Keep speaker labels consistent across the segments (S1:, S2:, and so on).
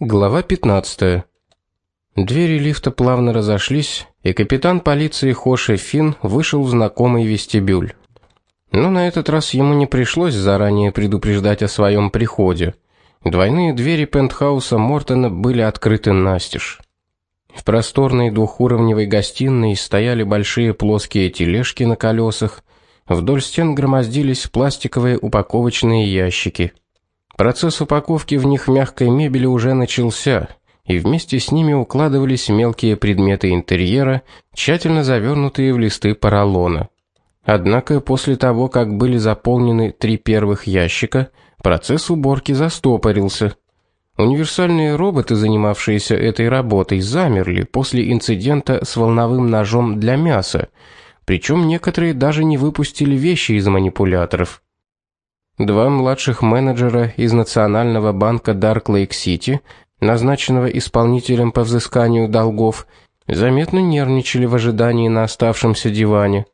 S1: Глава 15. Двери лифта плавно разошлись, и капитан полиции Хоши Фин вышел в знакомый вестибюль. Но на этот раз ему не пришлось заранее предупреждать о своем приходе. Двойные двери пентхауса Мортона были открыты настежь. В просторной двухуровневой гостиной стояли большие плоские тележки на колесах, вдоль стен громоздились пластиковые упаковочные ящики – Процесс упаковки в них мягкой мебели уже начался, и вместе с ними укладывались мелкие предметы интерьера, тщательно завернутые в листы поролона. Однако после того, как были заполнены три первых ящика, процесс уборки застопорился. Универсальные роботы, занимавшиеся этой работой, замерли после инцидента с волновым ножом для мяса, причем некоторые даже не выпустили вещи из манипуляторов. Два младших менеджера из Национального банка City, назначенного исполнителем по взысканию долгов, заметно нервничали в ожидании на оставшемся диване.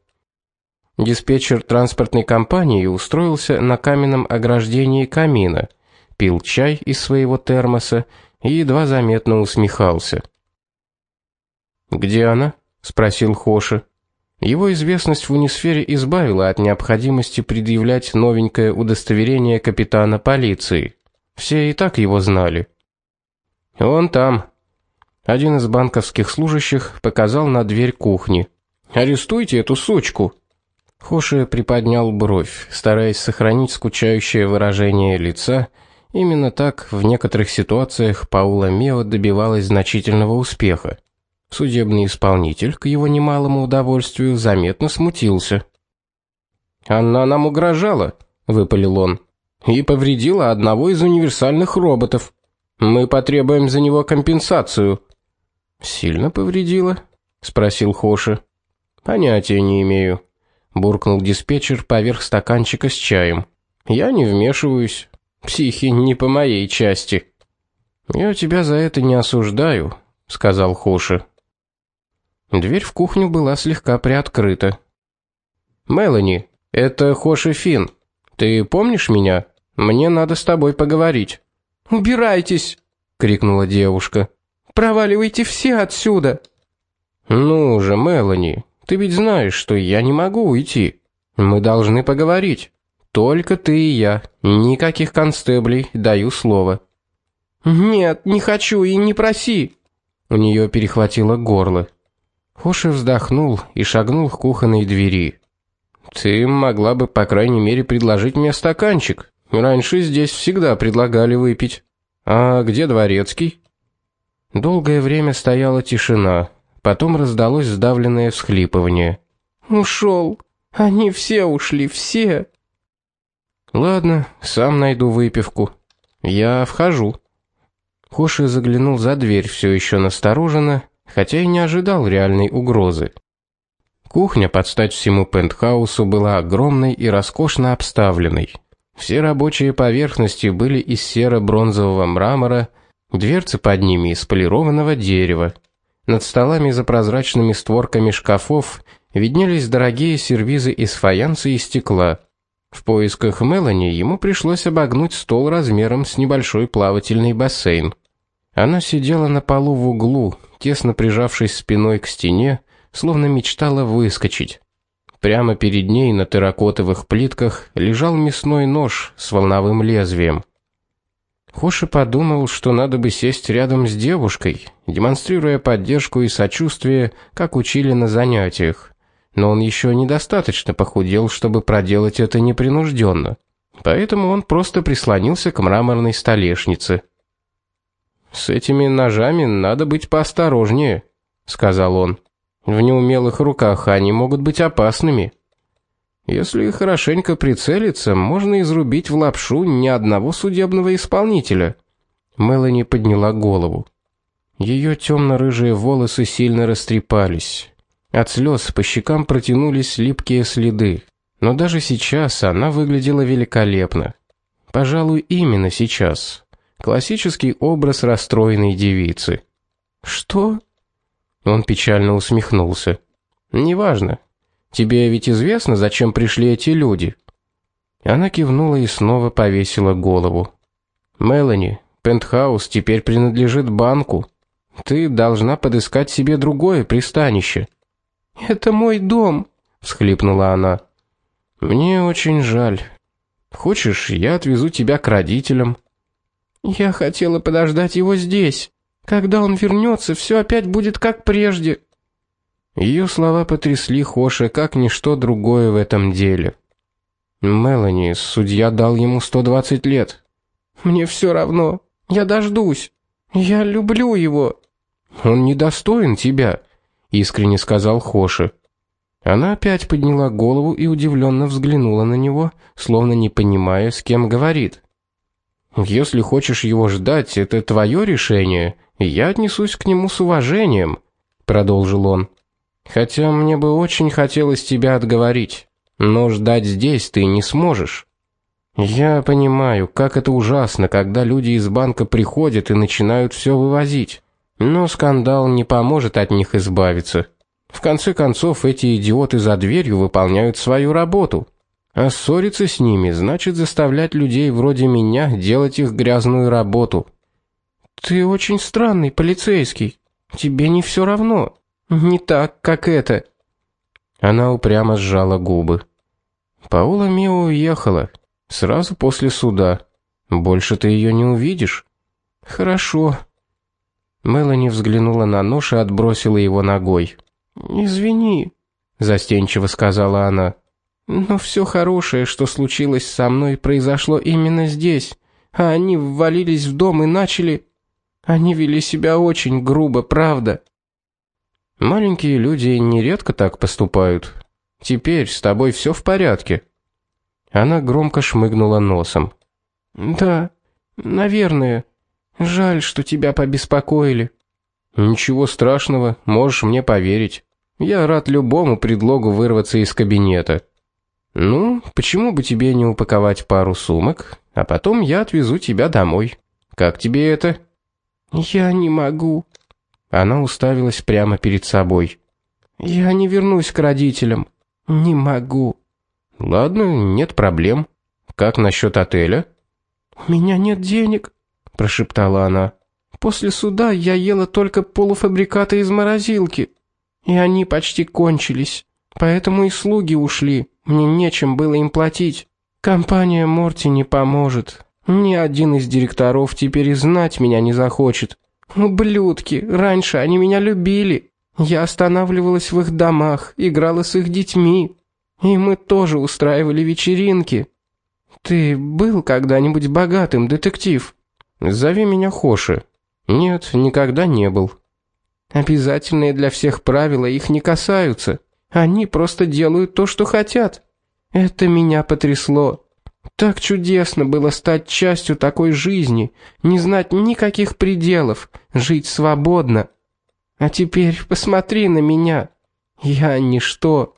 S1: Диспетчер транспортной компании устроился на каменном ограждении камина, пил чай из своего термоса и едва заметно усмехался. "Где она?" спросил Хоши. Его известность в Унисфере избавила от необходимости предъявлять новенькое удостоверение капитана полиции. Все и так его знали. Он там. Один из банковских служащих показал на дверь кухни. Арестуйте эту сучку. Хоши приподнял бровь, стараясь сохранить скучающее выражение лица. Именно так в некоторых ситуациях Паула Мео добивалась значительного успеха. Судебный исполнитель, к его немалому удовольствию, заметно смутился. «Она нам угрожала», — выпалил он, — «и повредила одного из универсальных роботов. Мы потребуем за него компенсацию». «Сильно повредила?» — спросил Хоши. «Понятия не имею», — буркнул диспетчер поверх стаканчика с чаем. «Я не вмешиваюсь. Психи не по моей части». «Я тебя за это не осуждаю», — сказал Хоши. Дверь в кухню была слегка приоткрыта. Мелани, это Хоши Фин. Ты помнишь меня? Мне надо с тобой поговорить.
S2: Убирайтесь, крикнула девушка. Проваливайте все отсюда.
S1: Ну же, Мелани, ты ведь знаешь, что я не могу уйти. Мы должны поговорить. Только ты и я. Никаких констеблей, даю слово.
S2: Нет, не хочу и не проси.
S1: У нее перехватило горло. Хоши вздохнул и шагнул к кухонной двери. Ты могла бы, по крайней мере, предложить мне стаканчик. Раньше здесь всегда предлагали выпить. А где дворецкий? Долгое время стояла тишина. Потом раздалось сдавленное всхлипывание.
S2: Ушел. Они все ушли, все.
S1: Ладно, сам найду выпивку. Я вхожу. Хоши заглянул за дверь, все еще настороженно, хотя и не ожидал реальной угрозы. Кухня под стать всему пентхаусу была огромной и роскошно обставленной. Все рабочие поверхности были из серо-бронзового мрамора, дверцы под ними из полированного дерева. Над столами за прозрачными створками шкафов виднелись дорогие сервизы из фаянса и стекла. В поисках Мелани ему пришлось обогнуть стол размером с небольшой плавательный бассейн. Она сидела на полу в углу, тесно прижавшись спиной к стене, словно мечтала выскочить. Прямо перед ней на терракотовых плитках лежал мясной нож с волновым лезвием. Хоши подумал, что надо бы сесть рядом с девушкой, демонстрируя поддержку и сочувствие, как учили на занятиях. Но он еще недостаточно похудел, чтобы проделать это непринужденно. Поэтому он просто прислонился к мраморной столешнице. С этими ножами надо быть поосторожнее, сказал он. В неумелых руках они могут быть опасными. Если хорошенько прицелиться, можно изрубить в лапшу ни одного судебного исполнителя. Мелани подняла голову. Ее темно рыжие волосы сильно растрепались. От слез по щекам протянулись липкие следы, но даже сейчас она выглядела великолепно. Пожалуй, именно сейчас. Классический образ расстроенной девицы. Что? Он печально усмехнулся. Неважно. Тебе ведь известно, зачем пришли эти люди. Она кивнула и снова повесила голову. Мелани, Пентхаус теперь принадлежит банку. Ты должна подыскать себе другое пристанище.
S2: Это мой дом,
S1: всхлипнула она. Мне очень жаль. Хочешь, я отвезу тебя к родителям?
S2: Я хотела подождать его здесь. Когда он вернется, все опять будет как прежде.
S1: Ее слова потрясли Хоша как ничто другое в этом деле. Мелани, судья дал ему 120 лет.
S2: Мне все равно. Я дождусь. Я люблю его.
S1: Он недостоин тебя, искренне сказал Хоши. Она опять подняла голову и удивленно взглянула на него, словно не понимая, с кем говорит. Если хочешь его ждать, это твое решение, и я отнесусь к нему с уважением, продолжил он. Хотя мне бы очень хотелось тебя отговорить, но ждать здесь ты не сможешь. Я понимаю, как это ужасно, когда люди из банка приходят и начинают все вывозить. Но скандал не поможет от них избавиться. В конце концов, эти идиоты за дверью выполняют свою работу. А ссориться с ними значит заставлять людей вроде меня делать их грязную работу.
S2: Ты очень странный полицейский. Тебе не все равно. Не так, как это.
S1: Она упрямо сжала губы. Паула Мио уехала сразу после суда. Больше ты ее не увидишь.
S2: Хорошо.
S1: Мелани взглянула на нож и отбросила его ногой.
S2: Извини,
S1: застенчиво сказала она.
S2: Но все хорошее, что случилось со мной, произошло именно здесь. А они ввалились в дом и начали Они вели себя очень грубо, правда.
S1: Маленькие люди нередко так поступают. Теперь с тобой все в порядке. Она громко шмыгнула носом.
S2: Да, наверное. Жаль, что тебя побеспокоили.
S1: Ничего страшного, можешь мне поверить. Я рад любому предлогу вырваться из кабинета. Ну, почему бы тебе не упаковать пару сумок, а потом я отвезу тебя домой. Как тебе это?
S2: Я не могу.
S1: Она уставилась прямо перед собой.
S2: Я не вернусь к родителям. Не могу.
S1: Ладно, нет проблем. Как насчет отеля?
S2: У меня нет денег, прошептала она. После суда я ела только полуфабрикаты из морозилки, и они почти кончились. Поэтому и слуги ушли. Мне нечем было им платить. Компания Морти не поможет. Ни один из директоров теперь и знать меня не захочет. Ублюдки, раньше они меня любили. Я останавливалась в их домах, играла с их детьми. И мы тоже устраивали вечеринки. Ты был когда-нибудь богатым, детектив?
S1: Зови меня Хоши. Нет, никогда не был.
S2: Обязательные для всех правила их не касаются. Они просто делают то, что хотят. Это меня потрясло. Так чудесно было стать частью такой жизни, не знать никаких пределов, жить свободно. А теперь посмотри на меня. Я ничто.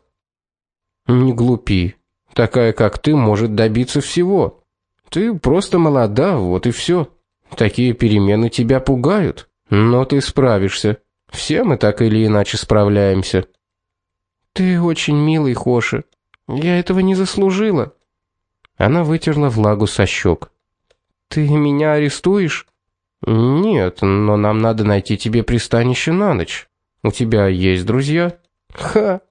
S1: Не глупи. Такая, как ты, может добиться всего. Ты просто молода, вот и все. Такие перемены тебя пугают, но ты справишься. Все мы так или иначе справляемся.
S2: Ты очень милый, Хоши. Я этого не заслужила.
S1: Она вытерла влагу со щек.
S2: Ты меня арестуешь?
S1: Нет, но нам надо найти тебе пристанище на ночь. У тебя есть друзья?
S2: Ха.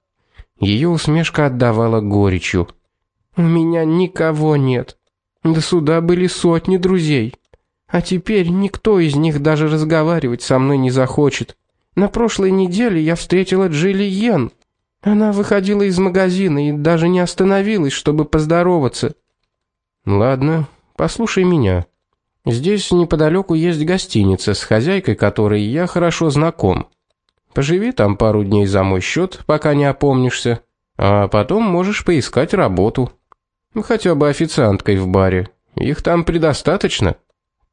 S1: Ее усмешка отдавала горечью.
S2: У меня никого нет. До суда были сотни друзей. А теперь никто из них даже разговаривать со мной не захочет. На прошлой неделе я встретила Джилли Йен. Она выходила из магазина и даже не остановилась, чтобы поздороваться.
S1: Ладно, послушай меня. Здесь неподалеку есть гостиница, с хозяйкой которой я хорошо знаком. Поживи там пару дней за мой счет, пока не опомнишься, а потом можешь поискать работу. Хотя бы официанткой в баре. Их там предостаточно.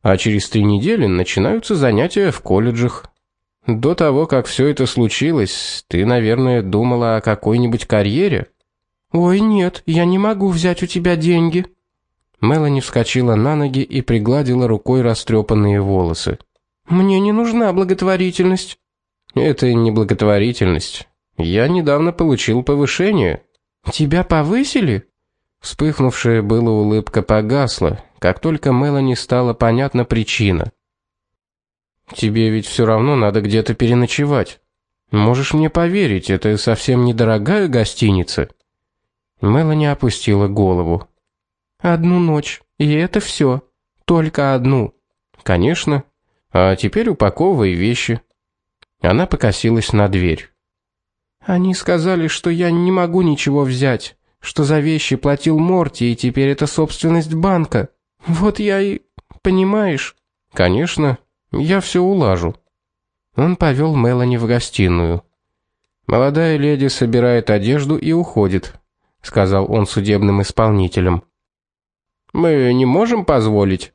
S1: А через три недели начинаются занятия в колледжах. До того, как все это случилось, ты, наверное, думала о какой-нибудь карьере?
S2: Ой, нет, я не могу взять у тебя деньги.
S1: Мелани вскочила на ноги и пригладила рукой растрепанные волосы.
S2: Мне не нужна благотворительность.
S1: Это не благотворительность. Я недавно получил повышение.
S2: Тебя повысили?
S1: Вспыхнувшая была улыбка погасла, как только Мелани стала понятна причина. Тебе ведь все равно надо где-то переночевать. Можешь мне поверить, это совсем недорогая гостиница. Мелани опустила голову.
S2: Одну ночь, и это все, только одну.
S1: Конечно. А теперь упаковывай вещи. Она покосилась на дверь.
S2: Они сказали, что я не могу ничего взять, что за вещи платил Морти, и теперь это собственность банка. Вот я и, понимаешь?
S1: Конечно, я все улажу. Он повел Мелани в гостиную. Молодая леди собирает одежду и уходит, сказал он судебным исполнителям. Мы не можем позволить.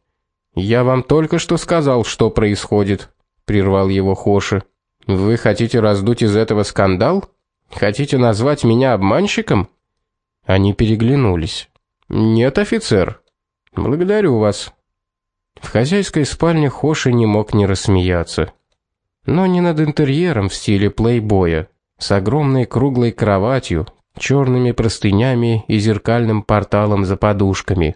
S1: Я вам только что сказал, что происходит, прервал его Хоши. Вы хотите раздуть из этого скандал? Хотите назвать меня обманщиком? Они переглянулись. Нет, офицер. Благодарю вас. В хозяйской спальне Хоши не мог не рассмеяться. Но не над интерьером в стиле плейбоя, с огромной круглой кроватью, черными простынями и зеркальным порталом за подушками.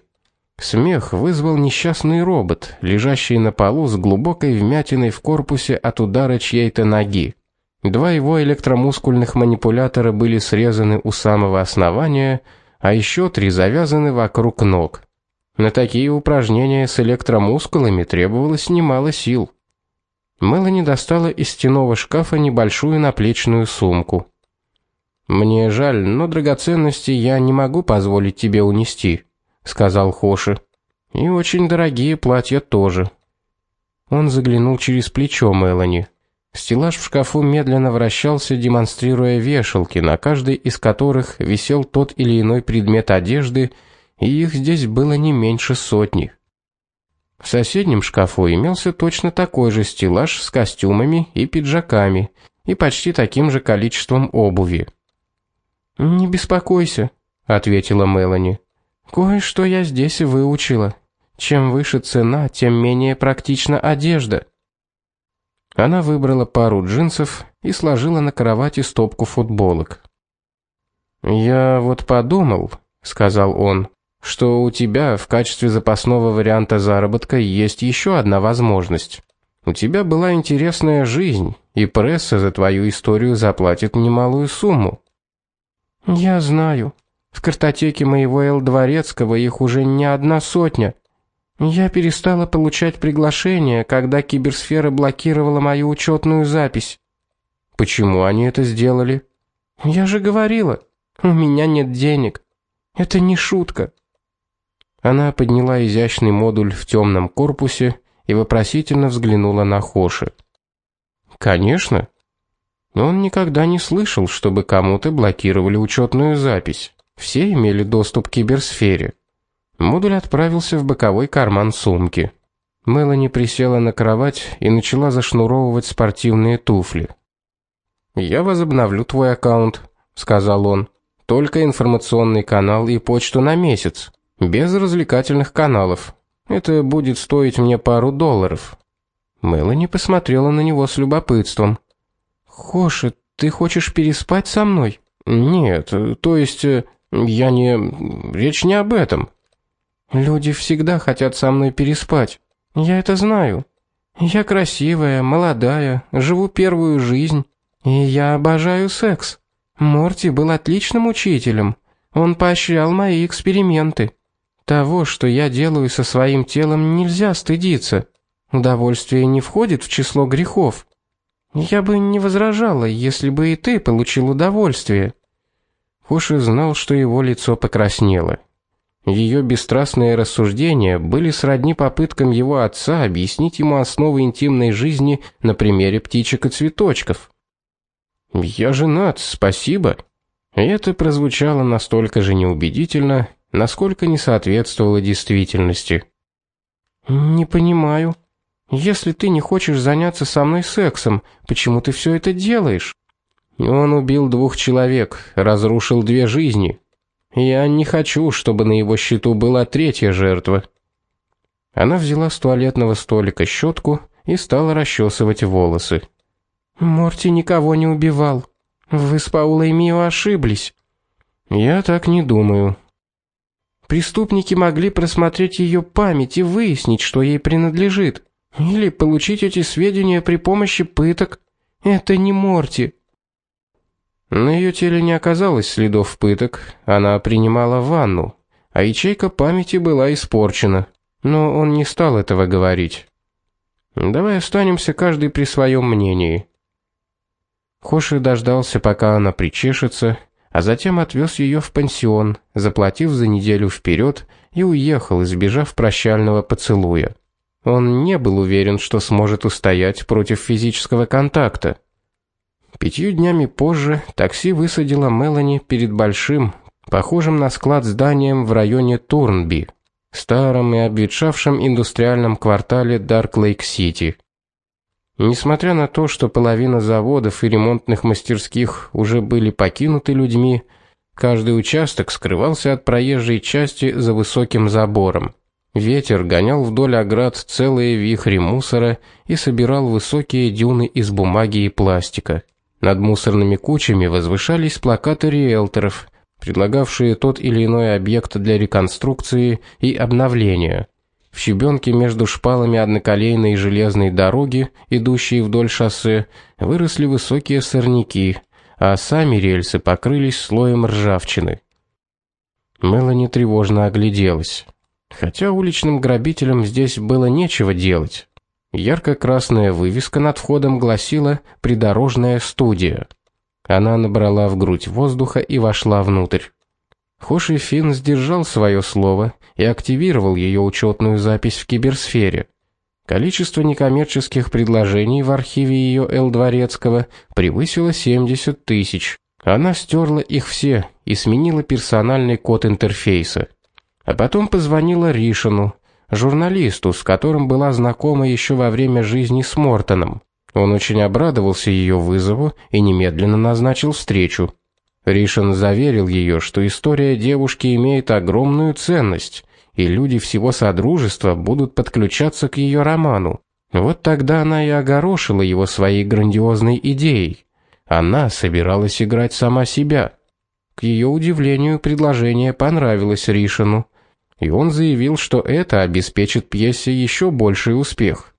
S1: Смех вызвал несчастный робот, лежащий на полу с глубокой вмятиной в корпусе от удара чьей-то ноги. Два его электромускульных манипулятора были срезаны у самого основания, а еще три завязаны вокруг ног. На такие упражнения с электромускулами требовалось немало сил. Мелани достала из стенного шкафа небольшую наплечную сумку. Мне жаль, но драгоценности я не могу позволить тебе унести сказал Хоши. И очень дорогие платья тоже. Он заглянул через плечо Мелани. Стеллаж в шкафу медленно вращался, демонстрируя вешалки, на каждой из которых висел тот или иной предмет одежды, и их здесь было не меньше сотни. В соседнем шкафу имелся точно такой же стеллаж с костюмами и пиджаками и почти таким же количеством обуви.
S2: "Не беспокойся", ответила Мелани. Кое-что я здесь выучила. Чем выше цена, тем менее практична одежда.
S1: Она выбрала пару джинсов и сложила на кровати стопку футболок. Я вот подумал, сказал он, что у тебя в качестве запасного варианта заработка есть еще одна возможность. У тебя была интересная жизнь, и пресса за твою историю заплатит немалую сумму.
S2: Я знаю, в картотеке моего Эл Дворецкого их уже не одна сотня. Я перестала получать приглашения, когда киберсфера блокировала мою учетную запись.
S1: Почему они это сделали?
S2: Я же говорила, у меня нет денег. Это не шутка.
S1: Она подняла изящный модуль в темном корпусе и вопросительно взглянула на Хоши. Конечно. Но он никогда не слышал, чтобы кому-то блокировали учетную запись. Все имели доступ к киберсфере. Модуль отправился в боковой карман сумки. Мелани присела на кровать и начала зашнуровывать спортивные туфли. "Я возобновлю твой аккаунт", сказал он. "Только информационный канал и почту на месяц, без развлекательных каналов. Это будет стоить мне пару долларов". Мелани посмотрела на него с любопытством.
S2: "Хоши, ты хочешь переспать со мной?"
S1: "Нет, то есть э, я не речь не об этом.
S2: Люди всегда хотят со мной переспать. Я это знаю. Я красивая, молодая, живу первую жизнь, и я обожаю секс. Морти был отличным учителем. Он поощрял мои эксперименты. Того, что я делаю со своим телом, нельзя стыдиться. Удовольствие не входит в число грехов. Я бы не возражала, если бы и ты получил удовольствие.
S1: Хоши знал, что его лицо покраснело. Ее бесстрастные рассуждения были сродни попыткам его отца объяснить ему основы интимной жизни на примере птичек и цветочков. "Я женат, спасибо". это прозвучало настолько же неубедительно, насколько не соответствовало действительности.
S2: "Не понимаю. Если ты не хочешь заняться со мной сексом, почему ты все это делаешь?"
S1: Он убил двух человек, разрушил две жизни. Я не хочу, чтобы на его счету была третья жертва. Она взяла с туалетного столика щетку и стала расчесывать волосы.
S2: Морти никого не убивал. Вы с Паулой Мио ошиблись.
S1: Я так не думаю.
S2: Преступники могли просмотреть ее память и выяснить, что ей принадлежит, или получить эти сведения при помощи пыток. Это не Морти.
S1: На ее теле не оказалось следов пыток, она принимала ванну, а ячейка памяти была испорчена. Но он не стал этого говорить. Давай останемся каждый при своем мнении. Хоши дождался, пока она причешется, а затем отвез ее в пансион, заплатив за неделю вперед и уехал, избежав прощального поцелуя. Он не был уверен, что сможет устоять против физического контакта. Пятью днями позже такси высадило Мелани перед большим, похожим на склад зданием в районе Турнби, старом и обветшавшем индустриальном квартале Дарк-Лейк-Сити. Несмотря на то, что половина заводов и ремонтных мастерских уже были покинуты людьми, каждый участок скрывался от проезжей части за высоким забором. Ветер гонял вдоль оград целые вихри мусора и собирал высокие дюны из бумаги и пластика. Над мусорными кучами возвышались плакаты риэлторов, предлагавшие тот или иной объект для реконструкции и обновления. В щебенке между шпалами одноколейной железной дороги, идущей вдоль шоссе, выросли высокие сорняки, а сами рельсы покрылись слоем ржавчины. Мелани тревожно огляделась. Хотя уличным грабителям здесь было нечего делать. Ярко-красная вывеска над входом гласила «Придорожная студия». Она набрала в грудь воздуха и вошла внутрь. Хоши Фин сдержал свое слово и активировал ее учетную запись в киберсфере. Количество некоммерческих предложений в архиве ее Эл Дворецкого превысило 70 тысяч. Она стерла их все и сменила персональный код интерфейса. А потом позвонила Ришину, журналисту, с которым была знакома еще во время жизни с Мортоном. Он очень обрадовался ее вызову и немедленно назначил встречу. Ришин заверил ее, что история девушки имеет огромную ценность, и люди всего содружества будут подключаться к ее роману. Вот тогда она и огорошила его своей грандиозной идеей. Она собиралась играть сама себя. К ее удивлению, предложение понравилось Ришину, и он заявил, что это обеспечит пьесе еще больший успех.